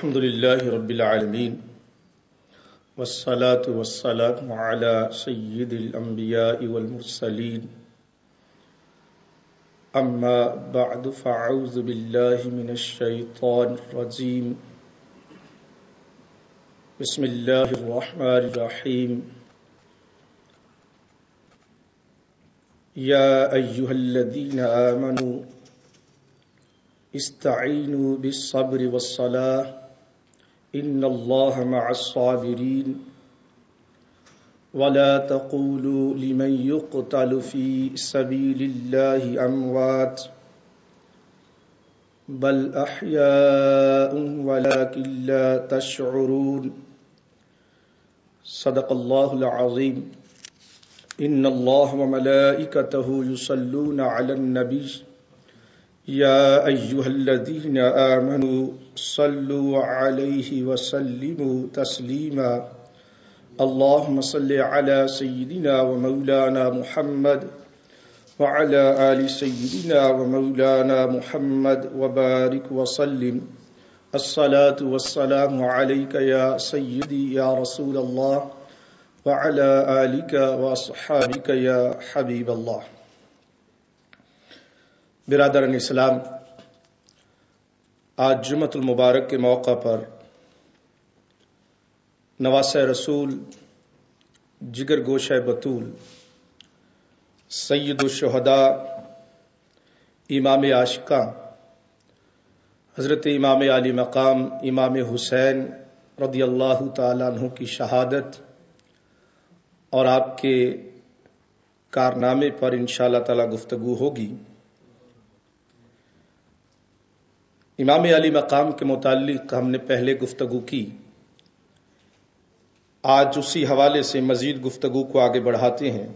الحمد لله رب العالمين والصلاة والسلام على سيد الأنبياء والمرسلين. أما بعد، فأعوذ بالله من الشيطان الرجيم. بسم الله الرحمن الرحيم. يا أيها الذين آمنوا، استعينوا بالصبر والصلاة. إن الله مع الصابرين ولا تقولوا لمن يقتل في سبيل الله أموات بل أحياء ولكن لا تشعرون صدق الله العظيم. إن الله وملائكته يصلون على النبي يا أيها الذين آمنوا صلوا عليه وسلموا تسليما. اللهم صل على سيدنا ومولانا محمد وعلى آل سيدنا ومولانا محمد وبارك وسلم. الصلاة والسلام عليك يا سيدي يا رسول الله وعلى آلك وصحابك يا حبيب الله. برادر اسلام آج جمعت المبارک کے موقع پر نواس رسول، جگر گوشہ بطول، سید الشہداء، امام عاشقہ، حضرت امام علی مقام، امام حسین رضی اللہ تعالیٰ عنہ کی شہادت اور آپ کے کارنامے پر انشاءاللہ اللہ تعالی گفتگو ہوگی۔ امام علی مقام کے متعلق ہم نے پہلے گفتگو کی۔ آج اسی حوالے سے مزید گفتگو کو آگے بڑھاتے ہیں۔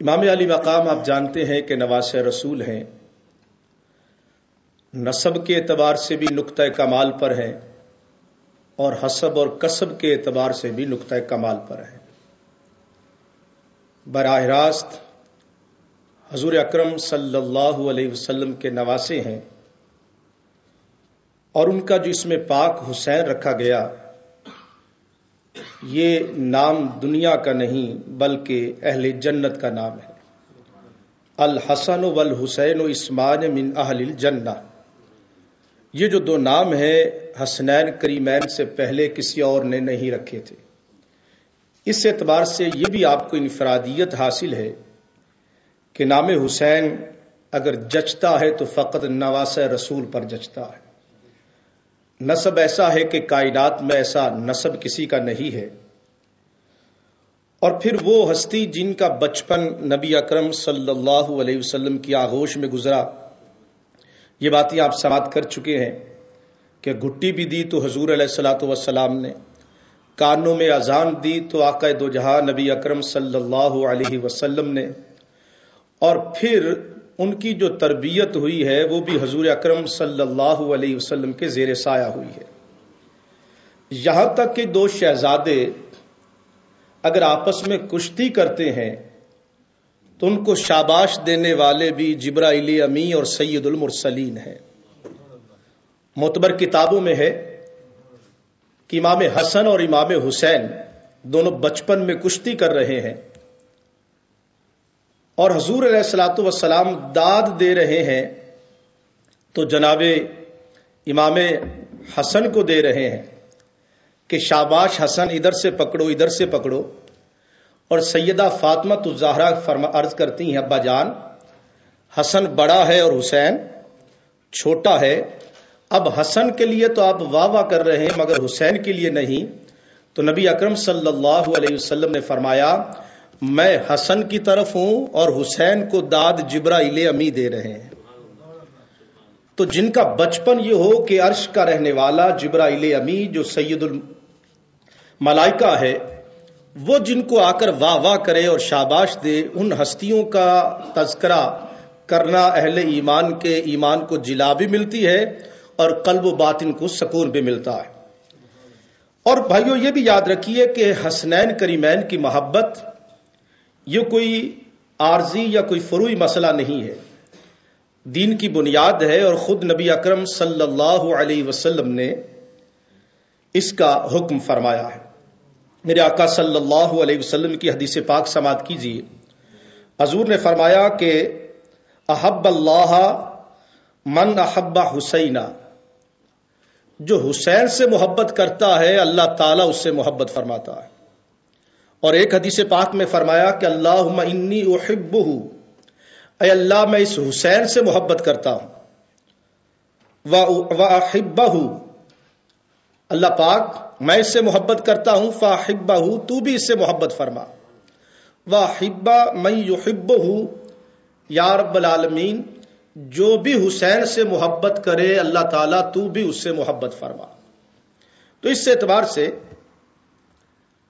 امام علی مقام آپ جانتے ہیں کہ نواس رسول ہیں۔ نصب کے اعتبار سے بھی نقطۂ کمال پر ہیں اور حسب اور کسب کے اعتبار سے بھی نقطۂ کمال پر ہیں۔ براہ راست حضور اکرم صلی اللہ علیہ وسلم کے نواسے ہیں اور ان کا جو اس میں پاک حسین رکھا گیا، یہ نام دنیا کا نہیں بلکہ اہل جنت کا نام ہے۔ الحسن و الحسین و اسمان من اہل الجنہ۔ یہ جو دو نام ہیں، حسنین کریمین سے پہلے کسی اور نے نہیں رکھے تھے۔ اس اعتبار سے یہ بھی آپ کو انفرادیت حاصل ہے کہ نام حسین اگر جچتا ہے تو فقط نواس رسول پر جچتا ہے۔ نصب ایسا ہے کہ کائنات میں ایسا نصب کسی کا نہیں ہے۔ اور پھر وہ ہستی جن کا بچپن نبی اکرم صلی اللہ علیہ وسلم کی آغوش میں گزرا۔ یہ باتیں آپ سماعت کر چکے ہیں کہ گٹی بھی دی تو حضور علیہ السلاۃ وسلام نے۔ کانوں میں اذان دی تو آقا دو جہاں نبی اکرم صلی اللہ علیہ وسلم نے۔ اور پھر ان کی جو تربیت ہوئی ہے، وہ بھی حضور اکرم صلی اللہ علیہ وسلم کے زیر سایہ ہوئی ہے۔ یہاں تک کہ دو شہزادے اگر آپس میں کشتی کرتے ہیں، تو ان کو شاباش دینے والے بھی جبرا علی امی اور سید المرسلین ہیں۔ معتبر کتابوں میں ہے کہ امام حسن اور امام حسین دونوں بچپن میں کشتی کر رہے ہیں۔ اور حضور علیہ السلاۃ وسلام داد دے رہے ہیں تو جناب امام حسن کو دے رہے ہیں کہ شاباش حسن ادھر سے پکڑو، ادھر سے پکڑو۔ اور سیدہ فاطمہ تو فرما عرض کرتی ہیں، ابا جان، حسن بڑا ہے اور حسین چھوٹا ہے۔ اب حسن کے لیے تو آپ واہ واہ کر رہے ہیں، مگر حسین کے لیے نہیں۔ تو نبی اکرم صلی اللہ علیہ وسلم نے فرمایا میں حسن کی طرف ہوں اور حسین کو داد جبرا امی دے رہے ہیں۔ تو جن کا بچپن یہ ہو کہ عرش کا رہنے والا جبرا امی جو سید الملائکہ ہے، وہ جن کو آ کر واہ واہ کرے اور شاباش دے، ان ہستیوں کا تذکرہ کرنا اہل ایمان کے ایمان کو جلا بھی ملتی ہے اور قلب و باطن کو سکون بھی ملتا ہے۔ اور بھائیو، یہ بھی یاد رکھیے کہ حسنین کریمین کی محبت یہ کوئی عارضی یا کوئی فروئی مسئلہ نہیں ہے۔ دین کی بنیاد ہے اور خود نبی اکرم صلی اللہ علیہ وسلم نے اس کا حکم فرمایا ہے۔ میرے آقا صلی اللہ علیہ وسلم کی حدیث پاک سماعت کیجیے۔ حضور نے فرمایا کہ احب اللہ من احب حسینہ جو حسین سے محبت کرتا ہے، اللہ تعالیٰ اس سے محبت فرماتا ہے۔ اور ایک حدیث پاک میں فرمایا کہ اللہ انی احب اے اللہ، میں اس حسین سے محبت کرتا ہوں۔ واحبہ اللہ پاک، میں اس سے محبت کرتا ہوں۔ فاحبہ تو بھی اس سے محبت فرما۔ واحبہ میں یحب ہوں یا رب العالمین، جو بھی حسین سے محبت کرے اللہ تعالیٰ، تو بھی اس سے محبت فرما۔ تو اس اعتبار سے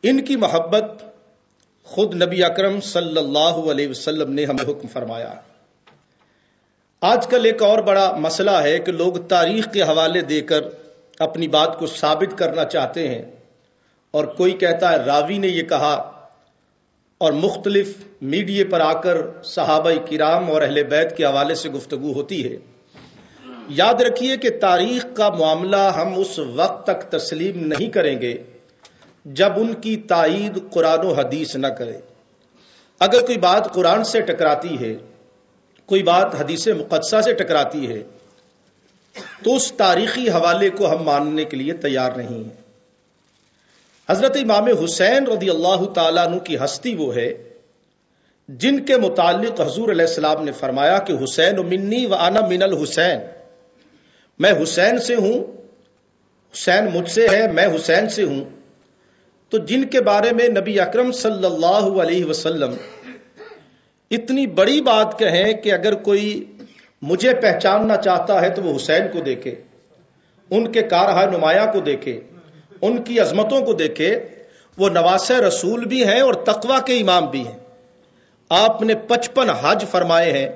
ان کی محبت خود نبی اکرم صلی اللہ علیہ وسلم نے ہمیں حکم فرمایا۔ آج کل ایک اور بڑا مسئلہ ہے کہ لوگ تاریخ کے حوالے دے کر اپنی بات کو ثابت کرنا چاہتے ہیں اور کوئی کہتا ہے، راوی نے یہ کہا اور مختلف میڈیا پر آ کر صحابہ کرام اور اہل بیت کے حوالے سے گفتگو ہوتی ہے۔ یاد رکھیے کہ تاریخ کا معاملہ ہم اس وقت تک تسلیم نہیں کریں گے۔ جب ان کی تائید قرآن و حدیث نہ کرے۔ اگر کوئی بات قرآن سے ٹکراتی ہے، کوئی بات حدیث مقدسہ سے ٹکراتی ہے، تو اس تاریخی حوالے کو ہم ماننے کے لیے تیار نہیں ہیں۔ حضرت امام حسین رضی اللہ تعالیٰ عنہ کی ہستی وہ ہے، جن کے متعلق حضور علیہ السلام نے فرمایا کہ حسین منی و انا من الحسین۔ میں حسین سے ہوں، حسین مجھ سے ہے، میں حسین سے ہوں۔ تو جن کے بارے میں نبی اکرم صلی اللہ علیہ وسلم اتنی بڑی بات کہیں کہ اگر کوئی مجھے پہچاننا چاہتا ہے تو وہ حسین کو دیکھے، ان کے کارہ نمایاں کو دیکھے، ان کی عظمتوں کو دیکھے، وہ نواس رسول بھی ہیں اور تقوا کے امام بھی ہیں۔ آپ نے پچپن حج فرمائے ہیں،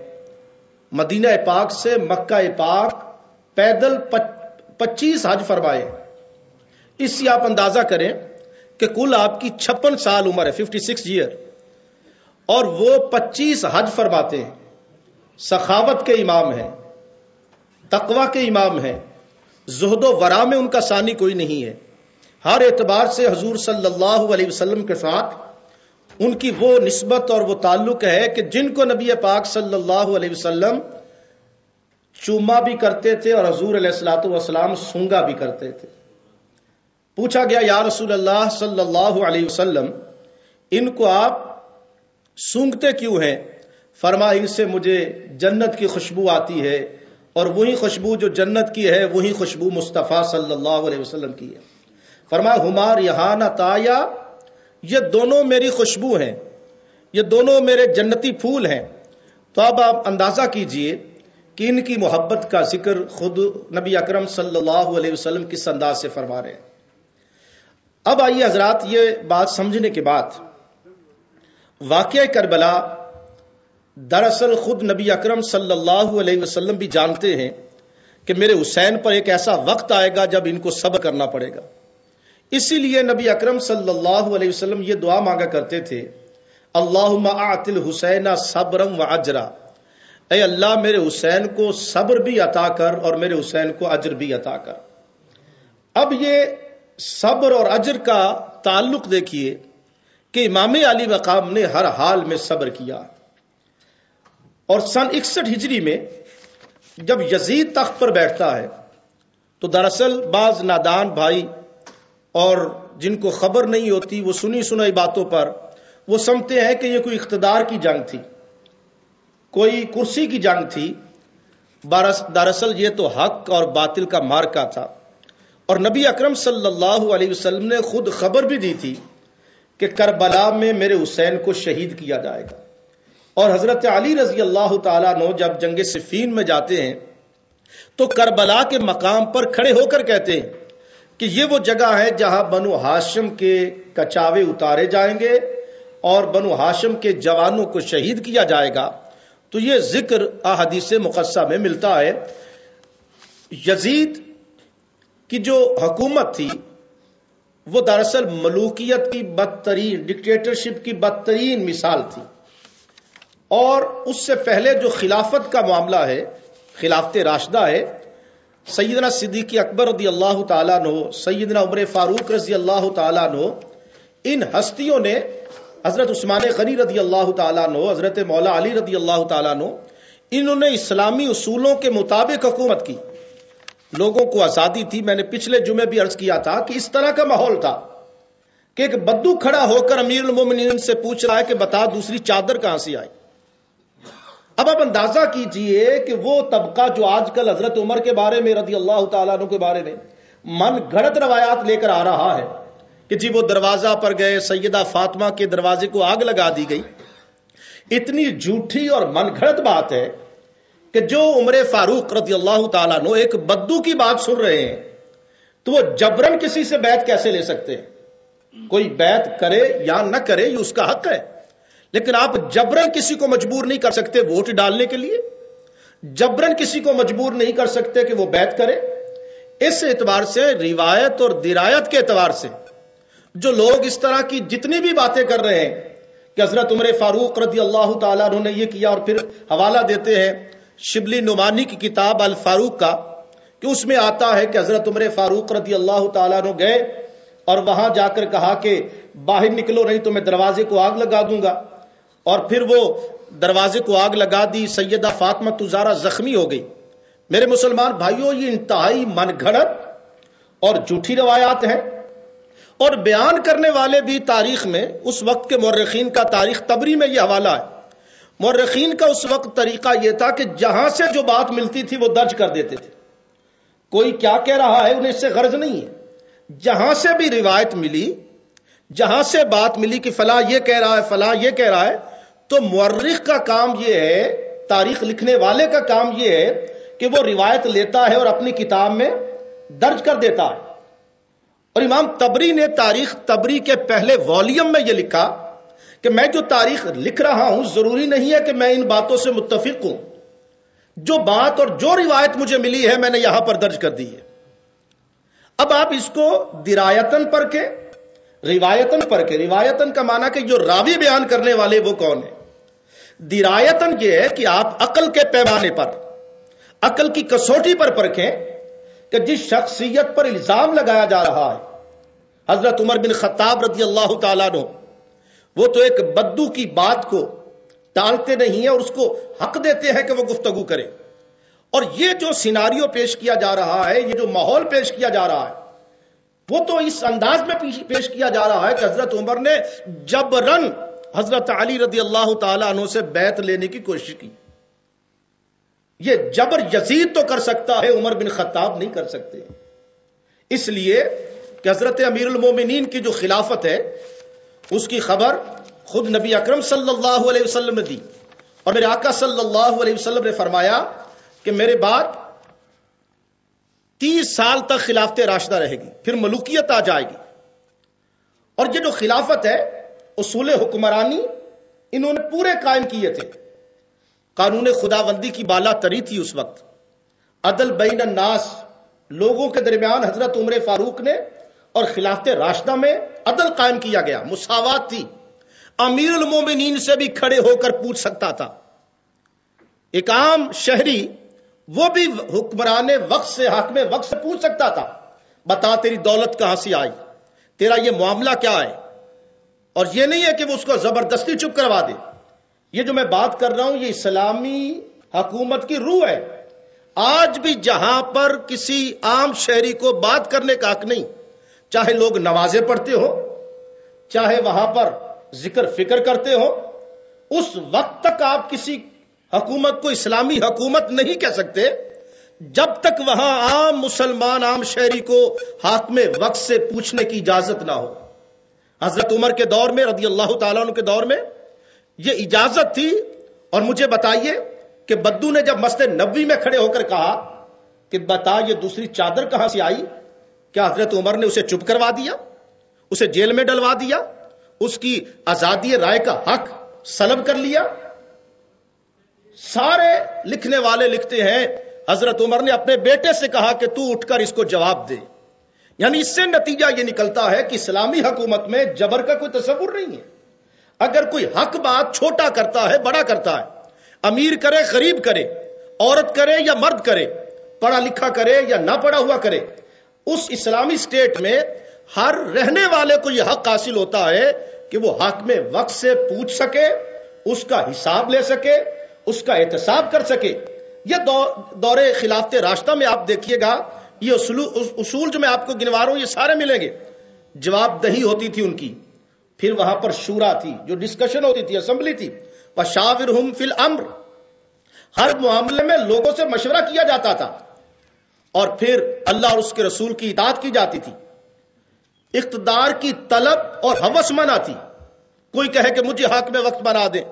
مدینہ پاک سے مکہ پاک پیدل پچیس حج فرمائے اس سے آپ اندازہ کریں کہ کل آپ کی چھپن سال عمر ہے ففٹی سکس ایئر اور وہ پچیس حج فرماتے ہیں۔ سخاوت کے امام ہیں تقوا کے امام ہیں۔ زہد و ورا میں ان کا ثانی کوئی نہیں ہے۔ ہر اعتبار سے حضور صلی اللہ علیہ وسلم کے ساتھ ان کی وہ نسبت اور وہ تعلق ہے کہ جن کو نبی پاک صلی اللہ علیہ وسلم چوما بھی کرتے تھے اور حضور علیہ السلاۃ والسلام سونگا بھی کرتے تھے۔ پوچھا گیا، یا رسول اللہ صلی اللہ علیہ وسلم، ان کو آپ سونگتے کیوں ہیں؟ فرما، ان سے مجھے جنت کی خوشبو آتی ہے اور وہی خوشبو جو جنت کی ہے، وہی خوشبو مصطفیٰ صلی اللہ علیہ وسلم کی ہے۔ فرما، ہمار یہاں تایا، یہ دونوں میری خوشبو ہیں، یہ دونوں میرے جنتی پھول ہیں۔ تو اب آپ اندازہ کیجیے کہ ان کی محبت کا ذکر خود نبی اکرم صلی اللہ علیہ وسلم کس انداز سے فرما رہے ہیں۔ اب آئیے حضرات یہ بات سمجھنے کے بعد۔ واقعہ کربلا دراصل خود نبی اکرم صلی اللہ علیہ وسلم بھی جانتے ہیں کہ میرے حسین پر ایک ایسا وقت آئے گا جب ان کو صبر کرنا پڑے گا۔ اسی لیے نبی اکرم صلی اللہ علیہ وسلم یہ دعا مانگا کرتے تھے اللہ آتل حسین صبرم و اجرا اے اللہ، میرے حسین کو صبر بھی عطا کر اور میرے حسین کو اجر بھی عطا کر۔ اب یہ صبر اور اجر کا تعلق دیکھیے کہ امام علی مقام نے ہر حال میں صبر کیا۔ اور سن اکسٹھ ہجری میں جب یزید تخت پر بیٹھتا ہے، تو دراصل بعض نادان بھائی اور جن کو خبر نہیں ہوتی، وہ سنی سنائی باتوں پر، وہ سمجھتے ہیں کہ یہ کوئی اقتدار کی جنگ تھی، کوئی کرسی کی جنگ تھی۔ دراصل یہ تو حق اور باطل کا مارکا تھا۔ اور نبی اکرم صلی اللہ علیہ وسلم نے خود خبر بھی دی تھی کہ کربلا میں میرے حسین کو شہید کیا جائے گا۔ اور حضرت علی رضی اللہ تعالیٰ نو جب جنگ صفین میں جاتے ہیں، تو کربلا کے مقام پر کھڑے ہو کر کہتے ہیں کہ یہ وہ جگہ ہے جہاں بنو ہاشم کے کچاوے اتارے جائیں گے اور بنو ہاشم کے جوانوں کو شہید کیا جائے گا۔ تو یہ ذکر احادیث مقصہ میں ملتا ہے۔ یزید کی جو حکومت تھی، وہ دراصل ملوکیت کی بدترین ڈکٹیٹرشپ کی بدترین مثال تھی۔ اور اس سے پہلے جو خلافت کا معاملہ ہے، خلافت راشدہ ہے، سیدنا صدیقی اکبر رضی اللہ تعالیٰ نو سیدنا عمر فاروق رضی اللہ تعالیٰ نو ان ہستیوں نے حضرت عثمان غنی رضی اللہ تعالیٰ نو حضرت مولا علی رضی اللہ تعالیٰ نو انہوں نے اسلامی اصولوں کے مطابق حکومت کی۔ لوگوں کو آزادی تھی۔ میں نے پچھلے جمعے بھی عرض کیا تھا کہ اس طرح کا ماحول تھا کہ ایک بدو کھڑا ہو کر امیر المومنین سے پوچھ رہا ہے کہ بتا دوسری چادر کہاں سے آئی؟ اب آپ اندازہ کیجیے کہ وہ طبقہ جو آج کل حضرت عمر کے بارے میں رضی اللہ تعالیٰ عنہ کے بارے میں من گھڑت روایات لے کر آ رہا ہے کہ جی وہ دروازہ پر گئے، سیدہ فاطمہ کے دروازے کو آگ لگا دی گئی۔ اتنی جھوٹھی اور من گھڑت بات ہے کہ جو عمر فاروق رضی اللہ تعالیٰ نو ایک بدو کی بات سن رہے ہیں، تو وہ جبرن کسی سے بیت کیسے لے سکتے ہیں؟ کوئی بیت کرے یا نہ کرے، یہ اس کا حق ہے۔ لیکن آپ جبرن کسی کو مجبور نہیں کر سکتے ووٹ ڈالنے کے لیے۔ جبرن کسی کو مجبور نہیں کر سکتے کہ وہ بیت کرے۔ اس اعتبار سے، روایت اور درایت کے اعتبار سے، جو لوگ اس طرح کی جتنی بھی باتیں کر رہے ہیں، کہ حضرت عمر فاروق رضی اللہ تعالیٰ انہوں نے یہ کیا اور پھر حوالہ دیتے ہیں شبلی نعمانی کی کتاب الفاروق کا، کہ اس میں آتا ہے کہ حضرت عمر فاروق رضی اللہ تعالیٰ عنہ گئے اور وہاں جا کر کہا کہ باہر نکلو، نہیں تو میں دروازے کو آگ لگا دوں گا۔ اور پھر وہ دروازے کو آگ لگا دی، سیدہ فاطمہ تزارہ زخمی ہو گئی۔ میرے مسلمان بھائیوں یہ انتہائی من گھڑت اور جھوٹھی روایات ہیں۔ اور بیان کرنے والے بھی تاریخ میں، اس وقت کے مورخین کا تاریخ تبری میں یہ حوالہ ہے۔ مورخین کا اس وقت طریقہ یہ تھا کہ جہاں سے جو بات ملتی تھی وہ درج کر دیتے تھے۔ کوئی کیا کہہ رہا ہے انہیں اس سے غرض نہیں ہے۔ جہاں سے بھی روایت ملی، جہاں سے بات ملی کہ فلاں یہ کہہ رہا ہے، فلاں یہ کہہ رہا ہے، تو مورخ کا کام یہ ہے، تاریخ لکھنے والے کا کام یہ ہے کہ وہ روایت لیتا ہے اور اپنی کتاب میں درج کر دیتا ہے۔ اور امام تبری نے تاریخ تبری کے پہلے والیم میں یہ لکھا۔ کہ میں جو تاریخ لکھ رہا ہوں ضروری نہیں ہے کہ میں ان باتوں سے متفق ہوں۔ جو بات اور جو روایت مجھے ملی ہے میں نے یہاں پر درج کر دی ہے۔ اب آپ اس کو درایتن پر کے روایتن پر کے روایتن کا معنی کہ جو راوی بیان کرنے والے وہ کون ہے درایتن یہ ہے کہ آپ عقل کے پیمانے پر، عقل کی کسوٹی پر پرکھیں کہ جس شخصیت پر الزام لگایا جا رہا ہے۔ حضرت عمر بن خطاب رضی اللہ تعالیٰ نے وہ تو ایک بدو کی بات کو ٹالتے نہیں ہیں اور اس کو حق دیتے ہیں کہ وہ گفتگو کرے۔ اور یہ جو سیناریو پیش کیا جا رہا ہے، یہ جو ماحول پیش کیا جا رہا ہے، وہ تو اس انداز میں پیش کیا جا رہا ہے کہ حضرت عمر نے جبرن حضرت علی رضی اللہ تعالی عنہ سے بیت لینے کی کوشش کی۔ یہ جبر یزید تو کر سکتا ہے، عمر بن خطاب نہیں کر سکتے۔ اس لیے کہ حضرت امیر المومنین کی جو خلافت ہے اس کی خبر خود نبی اکرم صلی اللہ علیہ وسلم نے دی۔ اور میرے آقا صلی اللہ علیہ وسلم نے فرمایا کہ میرے بعد تیس سال تک خلافت راشدہ رہے گی، پھر ملوکیت آ جائے گی۔ اور یہ جو خلافت ہے، اصول حکمرانی، انہوں نے پورے قائم کیے تھے۔ قانون خدا بندی کی بالا تری تھی اس وقت۔ عدل بین الناس، لوگوں کے درمیان حضرت عمر فاروق نے اور خلافت راشدہ میں عدل قائم کیا گیا۔ مساوات تھی۔ امیر المومنین سے بھی کھڑے ہو کر پوچھ سکتا تھا۔ ایک عام شہری وہ بھی حکمران وقت سے حاکم وقت سے پوچھ سکتا تھا۔ بتا تیری دولت کہاں سے آئی؟ تیرا یہ معاملہ کیا ہے؟ اور یہ نہیں ہے کہ وہ اس کو زبردستی چپ کروا دے۔ یہ جو میں بات کر رہا ہوں، یہ اسلامی حکومت کی روح ہے۔ آج بھی جہاں پر کسی عام شہری کو بات کرنے کا حق نہیں۔ چاہے لوگ نمازیں پڑھتے ہو چاہے وہاں پر ذکر فکر کرتے ہو اس وقت تک آپ کسی حکومت کو اسلامی حکومت نہیں کہہ سکتے، جب تک وہاں عام مسلمان، عام شہری کو ہاتھ میں وقت سے پوچھنے کی اجازت نہ ہو۔ حضرت عمر کے دور میں، رضی اللہ تعالیٰ عنہ کے دور میں یہ اجازت تھی۔ اور مجھے بتائیے کہ بدو نے جب مسجد نبی میں کھڑے ہو کر کہا کہ بتا یہ دوسری چادر کہاں سے آئی؟ کیا حضرت عمر نے اسے چپ کروا دیا؟ اسے جیل میں ڈلوا دیا؟ اس کی آزادی رائے کا حق سلب کر لیا؟ سارے لکھنے والے لکھتے ہیں، حضرت عمر نے اپنے بیٹے سے کہا کہ تو اٹھ کر اس کو جواب دے۔ یعنی اس سے نتیجہ یہ نکلتا ہے کہ اسلامی حکومت میں جبر کا کوئی تصور نہیں ہے۔ اگر کوئی حق بات چھوٹا کرتا ہے، بڑا کرتا ہے، امیر کرے، غریب کرے، عورت کرے یا مرد کرے، پڑھا لکھا کرے یا نہ پڑھا ہوا کرے اس اسلامی اسٹیٹ میں ہر رہنے والے کو یہ حق حاصل ہوتا ہے کہ وہ حق میں وقت سے پوچھ سکے، اس کا حساب لے سکے، اس کا احتساب کر سکے۔ یہ دور خلافت راستہ میں آپ دیکھیے گا، یہ اصول جو میں آپ کو گنوا رہا ہوں، یہ سارے ملیں گے۔ جواب دہی ہوتی تھی ان کی۔ پھر وہاں پر شورا تھی، جو ڈسکشن ہوتی تھی اسمبلی تھی۔ پشاور فل امر ہر معاملے میں لوگوں سے مشورہ کیا جاتا تھا۔ اور پھر اللہ اور اس کے رسول کی اطاعت کی جاتی تھی۔ اقتدار کی طلب اور حوث منا تھی۔ کوئی کہے کہ مجھے حق میں وقت بنا دے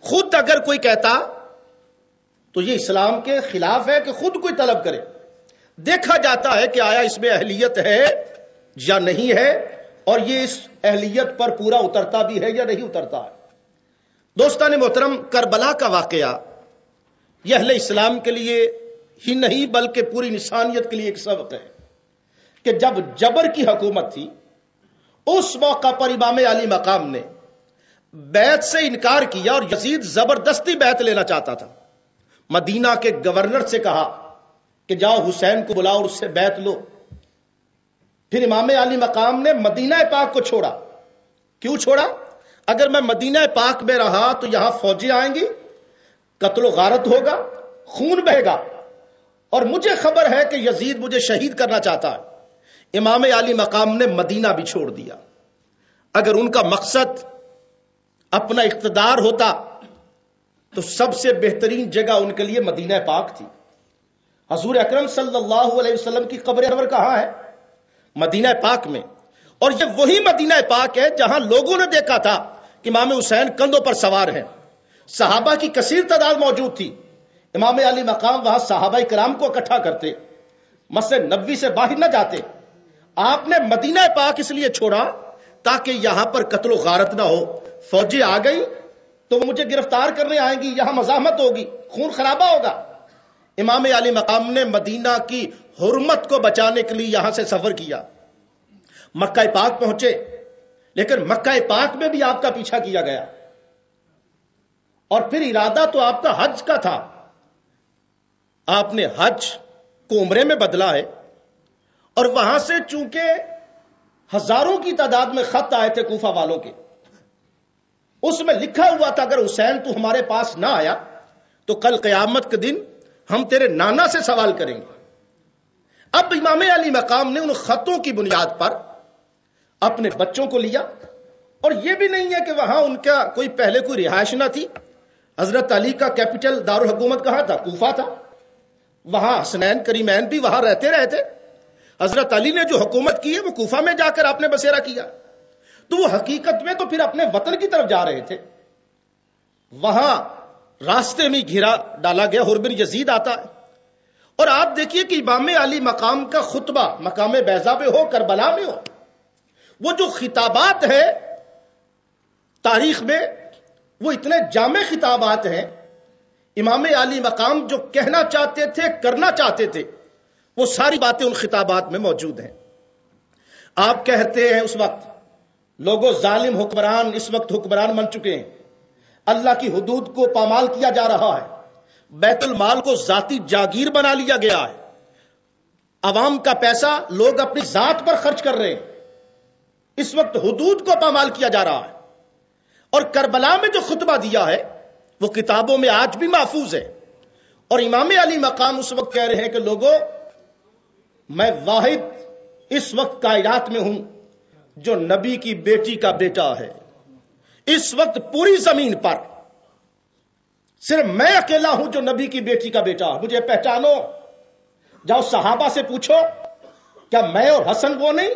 خود اگر کوئی کہتا تو یہ اسلام کے خلاف ہے کہ خود کوئی طلب کرے۔ دیکھا جاتا ہے کہ آیا اس میں اہلیت ہے یا نہیں ہے اور یہ اس اہلیت پر پورا اترتا بھی ہے یا نہیں اترتا ہے۔ دوستان محترم، کربلا کا واقعہ یہ اہل اسلام کے لیے ہی نہیں بلکہ پوری انسانیت کے لیے ایک سبق ہے کہ جب جبر کی حکومت تھی، اس موقع پر امام علی مقام نے بیت سے انکار کیا اور یزید زبردستی بیت لینا چاہتا تھا۔ مدینہ کے گورنر سے کہا کہ جاؤ حسین کو بلاؤ اور اس سے بیت لو۔ پھر امام علی مقام نے مدینہ پاک کو چھوڑا۔ کیوں چھوڑا؟ اگر میں مدینہ پاک میں رہا تو یہاں فوجی آئیں گی، قتل و غارت ہوگا، خون بہے گا۔ اور مجھے خبر ہے کہ یزید مجھے شہید کرنا چاہتا ہے۔ امام علی مقام نے مدینہ بھی چھوڑ دیا۔ اگر ان کا مقصد اپنا اقتدار ہوتا تو سب سے بہترین جگہ ان کے لیے مدینہ پاک تھی۔ حضور اکرم صلی اللہ علیہ وسلم کی قبر انور کہاں ہے؟ مدینہ پاک میں۔ اور یہ وہی مدینہ پاک ہے جہاں لوگوں نے دیکھا تھا کہ امام حسین کندھوں پر سوار ہیں۔ صحابہ کی کثیر تعداد موجود تھی۔ امام علی مقام وہاں صحابہ کرام کو اکٹھا کرتے، مسجد نبی سے باہر نہ جاتے۔ آپ نے مدینہ پاک اس لیے چھوڑا تاکہ یہاں پر قتل و غارت نہ ہو۔ فوجی آ گئی تو وہ مجھے گرفتار کرنے آئیں گی، یہاں مزاحمت ہوگی، خون خرابہ ہوگا۔ امام علی مقام نے مدینہ کی حرمت کو بچانے کے لیے یہاں سے سفر کیا۔ مکہ پاک پہنچے، لیکن مکہ پاک میں بھی آپ کا پیچھا کیا گیا۔ اور پھر ارادہ تو آپ کا حج کا تھا۔ آپ نے حج کو عمرے میں بدلا ہے اور وہاں سے چونکہ ہزاروں کی تعداد میں خط آئے تھے کوفہ والوں کے، اس میں لکھا ہوا تھا، اگر حسین تو ہمارے پاس نہ آیا تو کل قیامت کے دن ہم تیرے نانا سے سوال کریں گے۔ اب امام علی مقام نے ان خطوں کی بنیاد پر اپنے بچوں کو لیا اور یہ بھی نہیں ہے کہ وہاں ان کا کوئی پہلے کوئی رہائش نہ تھی۔ حضرت علی کا کیپٹل دارالحکومت کہاں تھا؟ کوفہ تھا۔ وہاں حسنین کریمین بھی وہاں رہتے رہتے حضرت علی نے جو حکومت کی ہے وہ کوفہ میں جا کر آپ نے بسیرا کیا تو وہ حقیقت میں تو پھر اپنے وطن کی طرف جا رہے تھے وہاں راستے میں گھیرا ڈالا گیا حربن یزید آتا ہے اور آپ دیکھیے کہ امام علی مقام کا خطبہ مقام بیزا پہ ہو، کربلا میں ہو، وہ جو خطابات ہے تاریخ میں وہ اتنے جامع خطابات ہیں امام علی مقام جو کہنا چاہتے تھے، کرنا چاہتے تھے، وہ ساری باتیں ان خطابات میں موجود ہیں۔ آپ کہتے ہیں اس وقت، لوگوں ظالم حکمران اس وقت حکمران بن چکے ہیں۔ اللہ کی حدود کو پامال کیا جا رہا ہے۔ بیت المال کو ذاتی جاگیر بنا لیا گیا ہے۔ عوام کا پیسہ لوگ اپنی ذات پر خرچ کر رہے ہیں۔ اس وقت حدود کو پامال کیا جا رہا ہے۔ اور کربلا میں جو خطبہ دیا ہے وہ کتابوں میں آج بھی محفوظ ہے۔ اور امام علی مقام اس وقت کہہ رہے ہیں کہ لوگوں میں واحد اس وقت کائرات میں ہوں جو نبی کی بیٹی کا بیٹا ہے۔ اس وقت پوری زمین پر صرف میں اکیلا ہوں جو نبی کی بیٹی کا بیٹا۔ مجھے پہچانو۔ جاؤ صحابہ سے پوچھو، کیا میں اور حسن وہ نہیں؟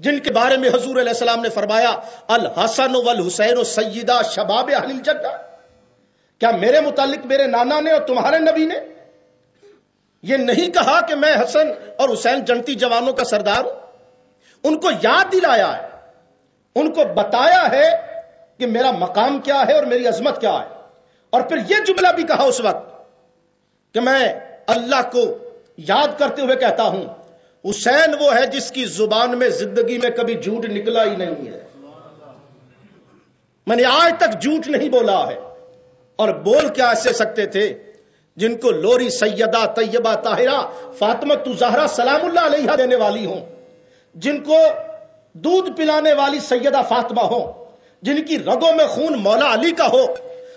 جن کے بارے میں حضور علیہ السلام نے فرمایا، الحسن والحسین و سیدہ شباب اہل الجنہ۔ کیا میرے متعلق میرے نانا نے اور تمہارے نبی نے یہ نہیں کہا کہ میں حسن اور حسین جنتی جوانوں کا سردار ہوں؟ ان کو یاد دلایا ہے، ان کو بتایا ہے کہ میرا مقام کیا ہے اور میری عظمت کیا ہے۔ اور پھر یہ جملہ بھی کہا اس وقت کہ میں اللہ کو یاد کرتے ہوئے کہتا ہوں، حسین وہ ہے جس کی زبان میں زندگی میں کبھی جھوٹ نکلا ہی نہیں ہے۔ میں نے آج تک جھوٹ نہیں بولا ہے۔ اور بول کیا ایسے سکتے تھے؟ جن کو لوری سیدہ طیبہ طاہرہ فاطمہ زہرا سلام اللہ علیہ دینے والی ہوں، جن کو دودھ پلانے والی سیدہ فاطمہ ہو جن کی رگوں میں خون مولا علی کا ہو،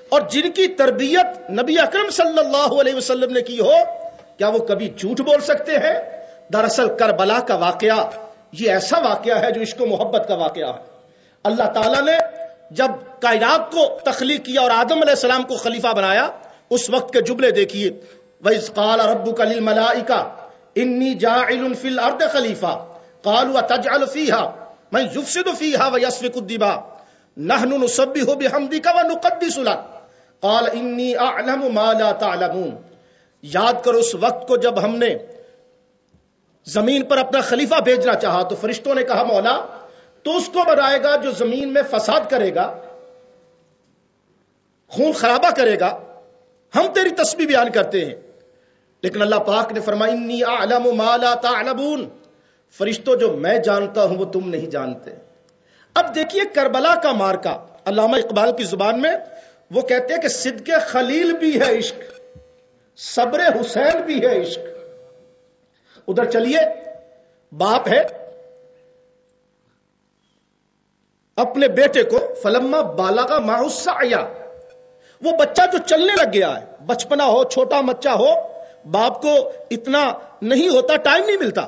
اور جن کی تربیت نبی اکرم صلی اللہ علیہ وسلم نے کی ہو، کیا وہ کبھی جھوٹ بول سکتے ہیں؟ دراصل کربلا کا واقعہ، یہ ایسا واقعہ ہے جو عشق و محبت کا واقعہ ہے۔ اللہ تعالیٰ نے جب کائنات کو تخلیق کیا اور آدم علیہ السلام کو خلیفہ بنایا، اس وقت کے جملے دیکھیے، وَإِذْ قَالَ رَبُّكَ لِلْمَلَائِكَ إِنِّي جَاعِلٌ فِي الْأَرْضِ خَلِيفَةً، قَالُوا أَتَجْعَلُ فِيهَا؟ مَنْ يُفْسِدُ فِيهَا وَيَسْفِكُ الدِّمَاءَ. نَحْنُ نُسَبِّحُ بِحَمْدِكَ وَنُقَدِّسُ لَكَ. قَالَ، إِنِّي أَعْلَمُ مَا لَا تَعْلَمُونَ. یاد کرو، اس وقت کو جب ہم نے زمین پر اپنا خلیفہ بھیجنا چاہا، تو فرشتوں نے کہا، مولا تو اس کو بنائے گا جو زمین میں فساد کرے گا، خون خرابہ کرے گا۔ ہم تیری تسبیح بیان کرتے ہیں۔ لیکن اللہ پاک نے فرمایا فرشتوں جو میں جانتا ہوں، وہ تم نہیں جانتے۔ اب دیکھیے کربلا کا مارکا۔ علامہ اقبال کی زبان میں وہ کہتے ہیں کہ صدق خلیل بھی ہے عشق، صبر حسین بھی ہے عشق۔ ادھر چلیے، باپ ہے۔ اپنے بیٹے کو فلما بالا کا ماحوسا آیا وہ بچہ جو چلنے لگ گیا ہے، بچپنا ہو، چھوٹا بچہ ہو، باپ کو اتنا نہیں ہوتا، ٹائم نہیں ملتا۔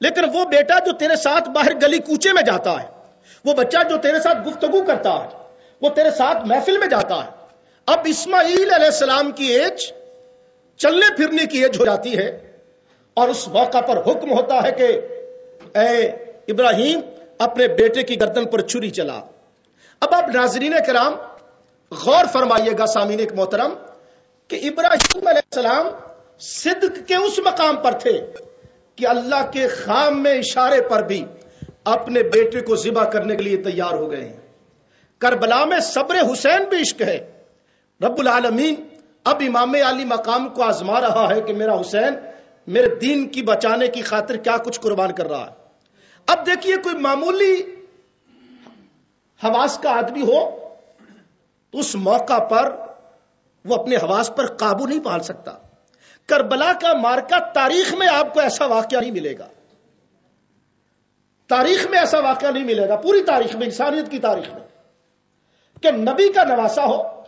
لیکن وہ بیٹا جو تیرے ساتھ باہر گلی کوچے میں جاتا ہے، وہ بچہ جو تیرے ساتھ گفتگو کرتا ہے، وہ تیرے ساتھ محفل میں جاتا ہے۔ اب اسماعیل علیہ السلام کی ایج چلنے پھرنے کی ایج ہو جاتی ہے اور اس موقع پر حکم ہوتا ہے کہ اے ابراہیم اپنے بیٹے کی گردن پر چھری چلا۔ اب آپ ناظرین کرام، غور فرمائیے گا سامین ایک محترم، کہ ابراہیم علیہ السلام صدق کے اس مقام پر تھے کہ اللہ کے خام میں اشارے پر بھی اپنے بیٹے کو ذبح کرنے کے لیے تیار ہو گئے ہیں۔ کربلا میں صبر حسین بھی عشق ہے۔ رب العالمین، اب امام علی مقام کو آزما رہا ہے کہ میرا حسین میرے دین کی بچانے کی خاطر کیا کچھ قربان کر رہا ہے۔ اب دیکھیے کوئی معمولی حواس کا آدمی ہو تو اس موقع پر وہ اپنے حواس پر قابو نہیں پال سکتا۔ کربلا کا مارکا تاریخ میں آپ کو ایسا واقعہ نہیں ملے گا۔ تاریخ میں ایسا واقعہ نہیں ملے گا، پوری تاریخ میں، انسانیت کی تاریخ میں۔ کہ نبی کا نواسا ہو،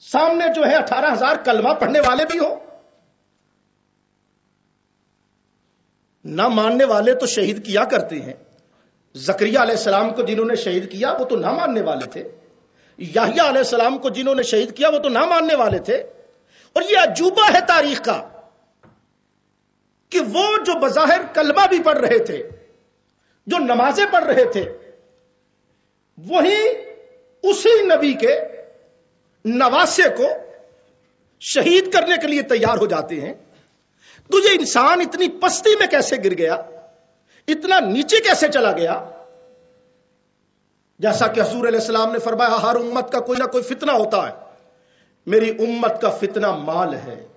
سامنے جو ہے اٹھارہ ہزار کلمہ پڑھنے والے بھی ہو نہ ماننے والے تو شہید کیا کرتے ہیں؟ زکریہ علیہ السلام کو جنہوں نے شہید کیا وہ تو نہ ماننے والے تھے۔ یاہیا علیہ السلام کو جنہوں نے شہید کیا وہ تو نہ ماننے والے تھے۔ اور یہ عجوبہ ہے تاریخ کا کہ وہ جو بظاہر کلمہ بھی پڑھ رہے تھے، جو نمازیں پڑھ رہے تھے، وہی اسی نبی کے نواسے کو شہید کرنے کے لیے تیار ہو جاتے ہیں۔ تو یہ انسان اتنی پستی میں کیسے گر گیا؟ اتنا نیچے کیسے چلا گیا؟ جیسا کہ حضور علیہ السلام نے فرمایا، ہر امت کا کوئی نہ کوئی فتنہ ہوتا ہے۔ میری امت کا فتنہ مال ہے۔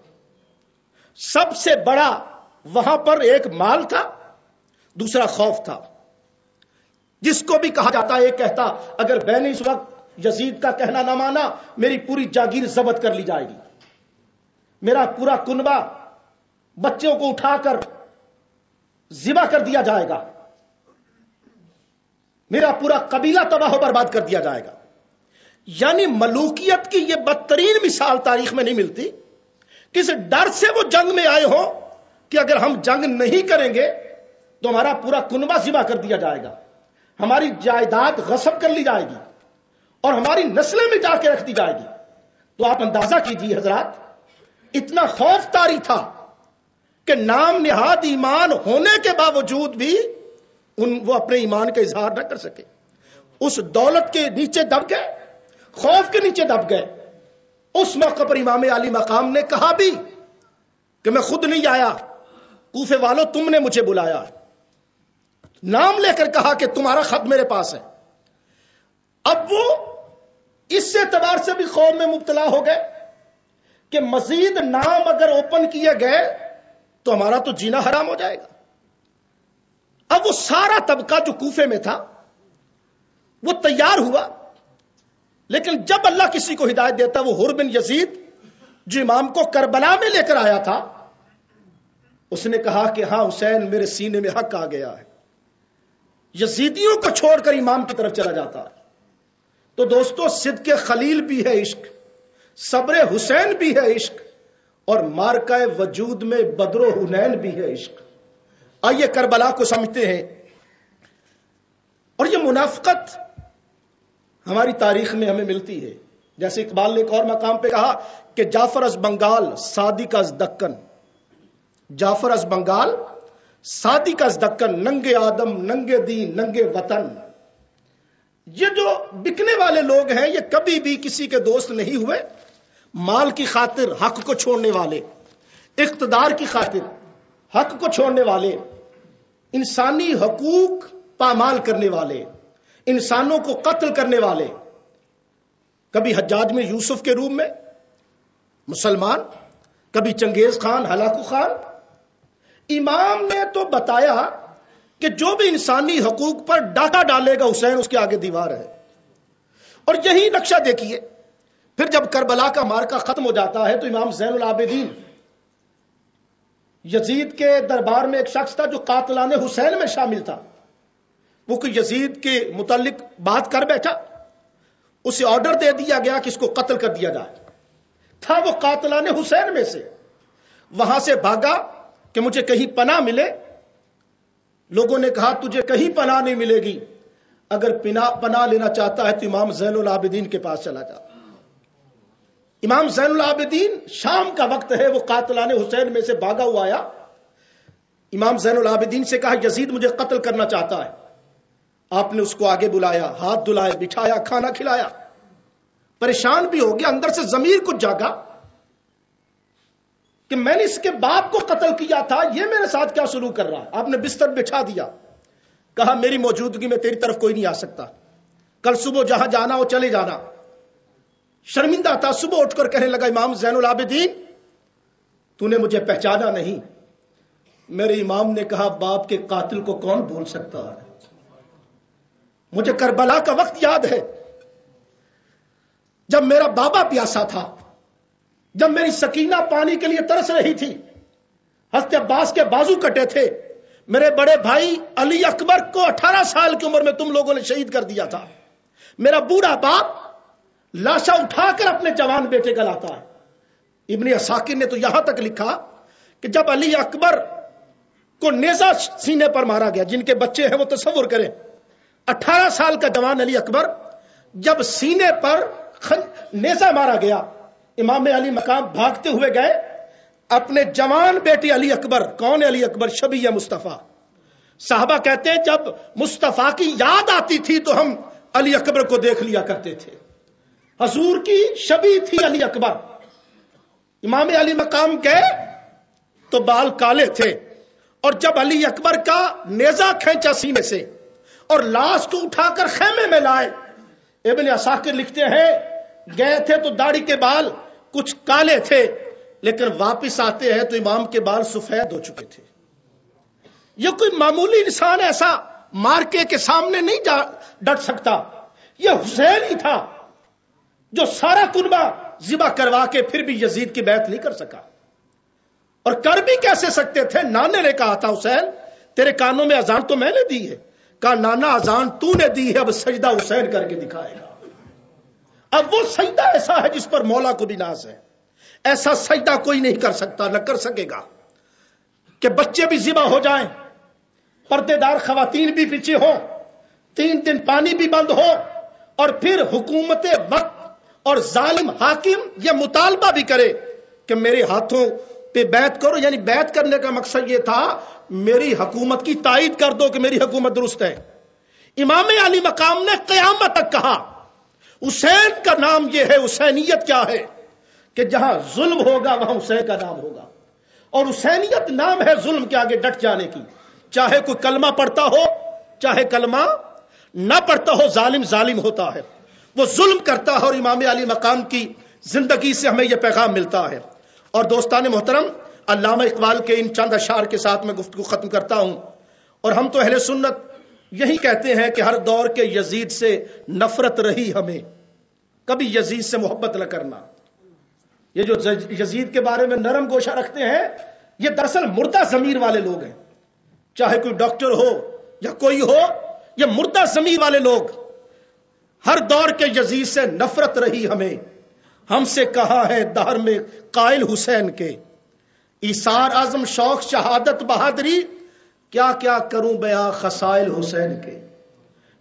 سب سے بڑا وہاں پر ایک مال تھا، دوسرا خوف تھا۔ جس کو بھی کہا جاتا ہے کہتا، اگر بہن اس وقت یزید کا کہنا نہ مانا، میری پوری جاگیر ضبط کر لی جائے گی۔ میرا پورا کنبا بچوں کو اٹھا کر ذبح کر دیا جائے گا۔ میرا پورا قبیلہ تباہ و برباد کر دیا جائے گا۔ یعنی ملوکیت کی یہ بدترین مثال تاریخ میں نہیں ملتی۔ کس ڈر سے وہ جنگ میں آئے ہوں کہ اگر ہم جنگ نہیں کریں گے تو ہمارا پورا کنبا ذبح کر دیا جائے گا۔ ہماری جائیداد غصب کر لی جائے گی اور ہماری نسلیں میں جا کے رکھ دی جائے گی۔ تو آپ اندازہ کیجیے حضرات، اتنا خوف تاری تھا کہ نام نہاد ایمان ہونے کے باوجود بھی ان وہ اپنے ایمان کا اظہار نہ کر سکے۔ اس دولت کے نیچے دب گئے، خوف کے نیچے دب گئے۔ اس موقع پر امام علی مقام نے کہا بھی کہ میں خود نہیں آیا، کوفے والوں تم نے مجھے بلایا۔ نام لے کر کہا کہ تمہارا خط میرے پاس ہے۔ اب وہ اس سے اعتبار سے بھی خوف میں مبتلا ہو گئے کہ مزید نام اگر اوپن کیے گئے تو ہمارا تو جینا حرام ہو جائے گا۔ اب وہ سارا طبقہ جو کوفے میں تھا، وہ تیار ہوا، لیکن جب اللہ کسی کو ہدایت دیتا، وہ ہر بن یزید جو امام کو کربلا میں لے کر آیا تھا، اس نے کہا کہ ہاں حسین میرے سینے میں حق آ گیا ہے۔ یزیدیوں کو چھوڑ کر امام کی طرف چلا جاتا۔ ہے تو دوستو سد کے خلیل بھی ہے عشق، صبر حسین بھی ہے عشق۔ اور مارکا وجود میں بدر و حنین بھی ہے عشق۔ آئیے کربلا کو سمجھتے ہیں۔ اور یہ منافقت ہماری تاریخ میں ہمیں ملتی ہے۔ جیسے اقبال نے ایک اور مقام پہ کہا کہ جعفر از بنگال صادق از دکن۔ جعفر از بنگال صادق از دکن۔ ننگے آدم ننگے دین ننگے وطن۔ یہ جو بکنے والے لوگ ہیں، یہ کبھی بھی کسی کے دوست نہیں ہوئے۔ مال کی خاطر حق کو چھوڑنے والے، اقتدار کی خاطر حق کو چھوڑنے والے، انسانی حقوق پامال کرنے والے، انسانوں کو قتل کرنے والے۔ کبھی حجاج میں یوسف کے روم میں مسلمان، کبھی چنگیز خان، ہلاکو خان۔ امام نے تو بتایا کہ جو بھی انسانی حقوق پر ڈاٹا ڈالے گا، حسین اس کے آگے دیوار ہے۔ اور یہی نقشہ دیکھیے۔ پھر جب کربلا کا مارکا ختم ہو جاتا ہے تو امام زین العابدین یزید کے دربار میں ایک شخص تھا جو قاتلان حسین میں شامل تھا۔ وہ کوئی یزید کے متعلق بات کر بیٹھا۔ اسے آرڈر دے دیا گیا کہ اس کو قتل کر دیا جائے۔ تھا وہ قاتلان حسین میں سے۔ وہاں سے بھاگا کہ مجھے کہیں پناہ ملے۔ لوگوں نے کہا، تجھے کہیں پناہ نہیں ملے گی۔ اگر پناہ لینا چاہتا ہے تو امام زین العابدین کے پاس چلا جا۔ امام زین العابدین شام کا وقت ہے، وہ قاتلان حسین میں سے بھاگا ہوا آیا۔ امام زین العابدین سے کہا، یزید مجھے قتل کرنا چاہتا ہے۔ آپ نے اس کو آگے بلایا، ہاتھ دلائے بٹھایا، کھانا کھلایا۔ پریشان بھی ہو گیا، اندر سے ضمیر کچھ جاگا۔ کہ میں نے اس کے باپ کو قتل کیا تھا، یہ میرے ساتھ کیا سلوک کر رہا آپ نے بستر بچھا دیا۔ کہا، میری موجودگی میں تیری طرف کوئی نہیں آ سکتا۔ کل صبح جہاں جانا ہو، چلے جانا۔ شرمندہ تھا، صبح اٹھ کر کہنے لگا، امام زین العابدین، تو نے مجھے پہچانا نہیں۔ میرے امام نے کہا، باپ کے قاتل کو کون بھول سکتا ہے؟ مجھے کربلا کا وقت یاد ہے۔ جب میرا بابا پیاسا تھا، جب میری سکینہ پانی کے لیے ترس رہی تھی ہست عباس کے بازو کٹے تھے، میرے بڑے بھائی علی اکبر کو اٹھارہ سال کی عمر میں تم لوگوں نے شہید کر دیا تھا۔ میرا بوڑھا باپ لاشا اٹھا کر اپنے جوان بیٹے کا لاتا ہے۔ ابن اساکر نے تو یہاں تک لکھا کہ جب علی اکبر کو نیزا سینے پر مارا گیا، جن کے بچے ہیں وہ تصور کریں، اٹھارہ سال کا جوان علی اکبر جب سینے پر نیزا مارا گیا، امام علی مقام بھاگتے ہوئے گئے، اپنے جوان بیٹی علی اکبر، کون علی اکبر؟ شبی مصطفیٰ؟ صحابہ کہتے ہیں، جب مصطفیٰ کی یاد آتی تھی تو ہم علی اکبر کو دیکھ لیا کرتے تھے۔ حضور کی شبی تھی علی اکبر۔ امام علی مقام گئے تو بال کالے تھے۔ اور جب علی اکبر کا نیزا کھینچا سینے سے اور لاش کو اٹھا کر خیمے میں لائے، ابن اساکر لکھتے ہیں، گئے تھے تو داڑھی کے بال کچھ کالے تھے، لیکن واپس آتے ہیں تو امام کے بال سفید ہو چکے تھے۔ یہ کوئی معمولی انسان ایسا مارکے کے سامنے نہیں ڈٹ سکتا۔ یہ حسین ہی تھا۔ جو سارا کنبا ذبح کروا کے پھر بھی یزید کی بیعت نہیں کر سکا۔ اور کر بھی کیسے سکتے تھے؟ نانے نے کہا تھا، حسین، تیرے کانوں میں اذان تو میں نے دی ہے۔ کہا، نانا، اذان تو نے دی ہے، اب سجدہ حسین کر کے دکھائے گا۔ اب وہ سجدہ ایسا ہے جس پر مولا کو بھی ناز ہے۔ ایسا سجدہ کوئی نہیں کر سکتا، نہ کر سکے گا۔ کہ بچے بھی ذبح ہو جائیں پردے دار خواتین بھی پیچھے ہوں، تین دن پانی بھی بند ہو، اور پھر حکومت وقت اور ظالم حاکم یہ مطالبہ بھی کرے کہ میرے ہاتھوں پہ بیت کرو یعنی بیت کرنے کا مقصد یہ تھا، میری حکومت کی تائید کر دو کہ میری حکومت درست ہے۔ امام علی مقام نے قیامت تک کہا، حسین کا نام یہ ہے، حسینیت کیا ہے؟ کہ جہاں ظلم ہوگا، وہاں حسین کا نام ہوگا۔ اور حسینیت نام ہے ظلم کے آگے ڈٹ جانے کی۔ چاہے کوئی کلمہ پڑھتا ہو، چاہے کلمہ نہ پڑھتا ہو، ظالم ظالم ہوتا ہے۔ وہ ظلم کرتا ہے اور امام علی مقام کی زندگی سے ہمیں یہ پیغام ملتا ہے۔ اور دوستان محترم، علامہ اقبال کے ان چند اشار کے ساتھ میں گفتگو ختم کرتا ہوں۔ اور ہم تو اہل سنت یہی کہتے ہیں کہ ہر دور کے یزید سے نفرت رہی ہمیں۔ کبھی یزید سے محبت نہ کرنا۔ یہ جو یزید کے بارے میں نرم گوشہ رکھتے ہیں، یہ دراصل مردہ ضمیر والے لوگ ہیں۔ چاہے کوئی ڈاکٹر ہو یا کوئی ہو، یہ مردہ ضمیر والے لوگ۔ ہر دور کے یزید سے نفرت رہی ہمیں۔ ہم سے کہا ہے دہر میں قائل حسین کے۔ ایسار اعظم شوق شہادت بہادری، کیا کیا کروں بیا خسائل حسین کے۔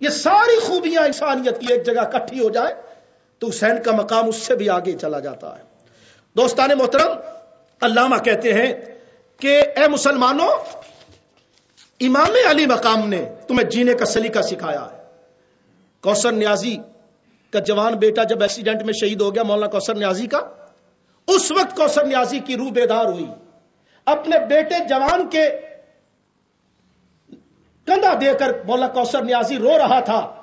یہ ساری خوبیاں انسانیت کی ایک جگہ کٹھی ہو جائے تو حسین کا مقام اس سے بھی آگے چلا جاتا ہے۔ دوستان محترم، علامہ کہتے ہیں کہ اے مسلمانوں، امام علی مقام نے تمہیں جینے کا سلیقہ سکھایا ہے۔ کوثر نیازی کا جوان بیٹا جب ایکسیڈنٹ میں شہید ہو گیا، مولانا کوثر نیازی کا، اس وقت کوثر نیازی کی روح بیدار ہوئی۔ اپنے بیٹے جوان کے کندھا دے کر مولانا کوثر نیازی رو رہا تھا۔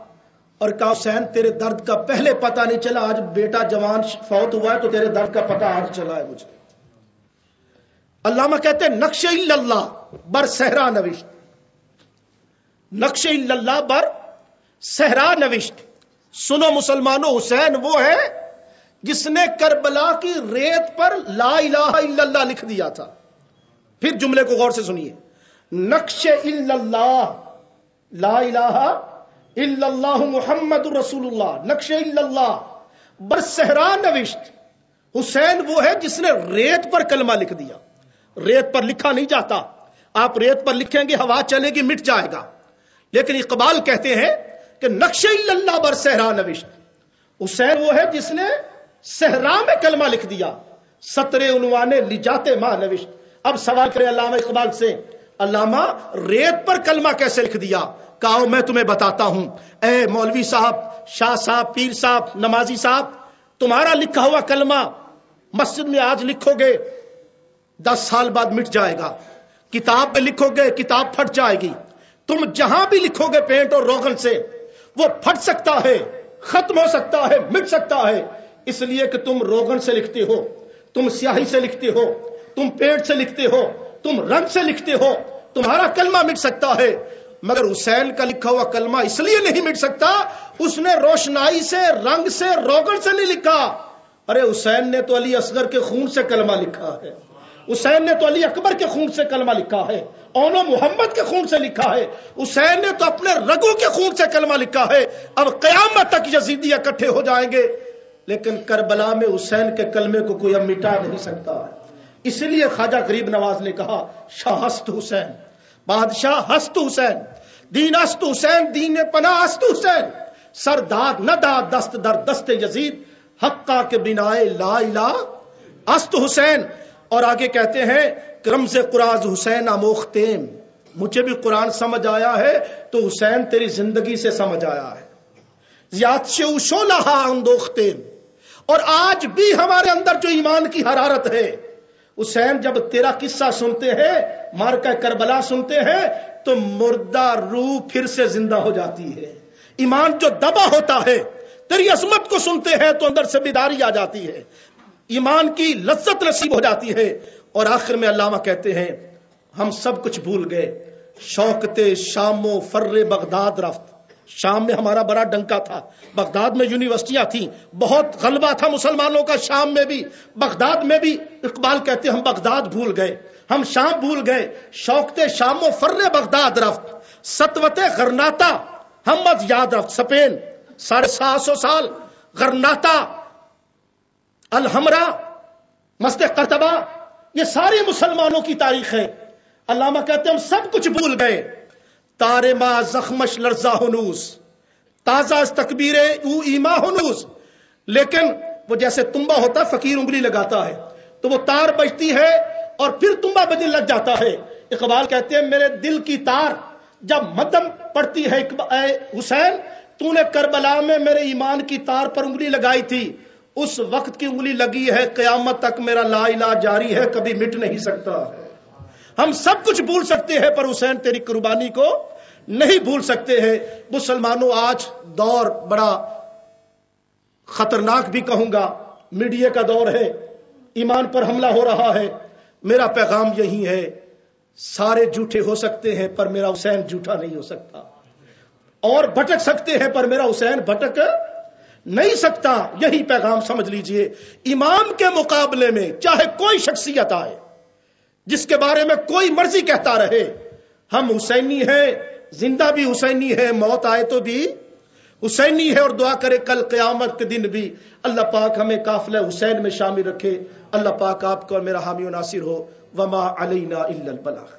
اور کہا حسین تیرے درد کا پہلے پتا نہیں چلا، آج بیٹا جوان فوت ہوا ہے تو تیرے درد کا پتا آج چلا ہے مجھے۔ علامہ کہتے ہیں، نقش اللہ، بر صحرا نوشت۔ نقش اللہ، بر صحرا نوشت۔ سنو مسلمانوں، حسین وہ ہے جس نے کربلا کی ریت پر لا الہ الا اللہ لکھ دیا تھا۔ پھر جملے کو غور سے سنیے۔ نقش اللہ، لا الہ اللہ محمد رسول اللہ۔ نقش اللہ برسہرا نوشت۔ حسین وہ ہے جس نے ریت پر کلمہ لکھ دیا۔ ریت پر لکھا نہیں جاتا۔ آپ ریت پر لکھیں گے، ہوا چلے گی، مٹ جائے گا۔ لیکن اقبال کہتے ہیں کہ نقش اللہ بر صحرا نوشت۔ حسین وہ ہے جس نے صحرا میں کلمہ لکھ دیا۔ سترے عنوان لجاتے ماں نوشت۔ اب سوال کرے علامہ اقبال سے۔ علامہ، ریت پر کلمہ کیسے لکھ دیا؟ کہو میں تمہیں بتاتا ہوں۔ اے مولوی صاحب، شاہ صاحب، پیر صاحب، نمازی صاحب، تمہارا لکھا ہوا کلمہ مسجد میں آج لکھو گے، دس سال بعد مٹ جائے گا۔ کتاب پہ لکھو گے، کتاب پھٹ جائے گی۔ تم جہاں بھی لکھو گے پینٹ اور روغن سے۔ وہ پھٹ سکتا ہے، ختم ہو سکتا ہے، مٹ سکتا ہے۔ اس لیے کہ تم روغن سے لکھتے ہو، تم سیاہی سے لکھتے ہو، تم پینٹ سے لکھتے ہو، تم رنگ سے لکھتے ہو، تمہارا کلمہ مٹ سکتا ہے۔ مگر حسین کا لکھا ہوا کلمہ اس لیے نہیں مٹ سکتا، اس نے روشنائی سے، رنگ سے روگن سے نہیں لکھا۔ ارے حسین نے تو علی اصغر کے خون سے کلمہ لکھا ہے۔ حسین نے تو علی اکبر کے خون سے کلمہ لکھا ہے، اونو محمد کے خون سے لکھا ہے۔ حسین نے تو اپنے رگوں کے خون سے کلمہ لکھا ہے۔ اب قیامت تک یزیدی اکٹھے ہو جائیں گے۔ لیکن کربلا میں حسین کے کلمے کو کوئی اب مٹا نہیں سکتا۔ اس لیے خواجہ غریب نواز نے کہا شاہ ہست حسین، بادشاہ ہست حسین، دین است حسین، دین پناہ است حسین۔ سر داد، نہ داد، دست در دست یزید، حقا کے بنا لا الہ است حسین۔ اور آگے کہتے ہیں کرم سے قراض حسین اموختیم مجھے بھی قرآن سمجھ آیا ہے تو حسین تیری زندگی سے سمجھ آیا ہے۔ زیاد سے اشولہ اندوختیم اور آج بھی ہمارے اندر جو ایمان کی حرارت ہے، حسین جب تیرا قصہ سنتے ہیں مار کا کربلا سنتے ہیں، تو مردہ روح پھر سے زندہ ہو جاتی ہے۔ ایمان جو دبا ہوتا ہے، تیری عظمت کو سنتے ہیں تو اندر سے بیداری آ جاتی ہے۔ ایمان کی لذت نصیب ہو جاتی ہے۔ اور آخر میں علامہ کہتے ہیں، ہم سب کچھ بھول گئے۔ شوقتے شامو فر بغداد رفت۔ شام میں ہمارا بڑا ڈنکا تھا۔ بغداد میں یونیورسٹیاں تھیں۔ بہت غلبہ تھا مسلمانوں کا شام میں بھی۔ بغداد میں بھی اقبال کہتے ہم بغداد بھول گئے۔ ہم شام بھول گئے۔ شوقتے شام و فر بغداد رفت۔ ستوت غرناتا ہم یاد رفت۔ سپین، ساڑھے سات سو سال۔ غرناتا الحمرا، مست قرطبہ، یہ ساری مسلمانوں کی تاریخ ہے۔ علامہ کہتے ہیں ہم سب کچھ بھول گئے۔ تارے ما زخمش لرزا ہنوس تازہ تکبیر او ایما ہنوس لیکن وہ جیسے تمبا ہوتا ہے، فقیر انگلی لگاتا ہے۔ تو وہ تار بجتی ہے اور پھر تمبا بجنے لگ جاتا ہے۔ اقبال کہتے ہیں، میرے دل کی تار، جب مدم پڑتی ہے اے حسین، تو نے کربلا میں میرے ایمان کی تار پر انگلی لگائی تھی۔ اس وقت کی انگلی لگی ہے، قیامت تک میرا لا الہ جاری ہے، کبھی مٹ نہیں سکتا ہم سب کچھ بھول سکتے ہیں، پر حسین تیری قربانی کو نہیں بھول سکتے ہیں۔ مسلمانوں، آج دور بڑا خطرناک بھی کہوں گا۔ میڈیا کا دور ہے، ایمان پر حملہ ہو رہا ہے۔ میرا پیغام یہی ہے، سارے جھوٹے ہو سکتے ہیں، پر میرا حسین جھوٹا نہیں ہو سکتا۔ اور بھٹک سکتے ہیں، پر میرا حسین بھٹک نہیں سکتا، یہی پیغام سمجھ لیجیے، امام کے مقابلے میں چاہے کوئی شخصیت آئے، جس کے بارے میں کوئی مرضی کہتا رہے، ہم حسینی ہیں، زندہ بھی حسینی ہے موت آئے تو بھی حسینی ہے اور دعا کرے کل قیامت کے دن بھی۔ اللہ پاک ہمیں قافلہ حسین میں شامل رکھے۔ اللہ پاک آپ کو اور میرا حامی و ناصر ہو۔ وما علینا الا البلاغ۔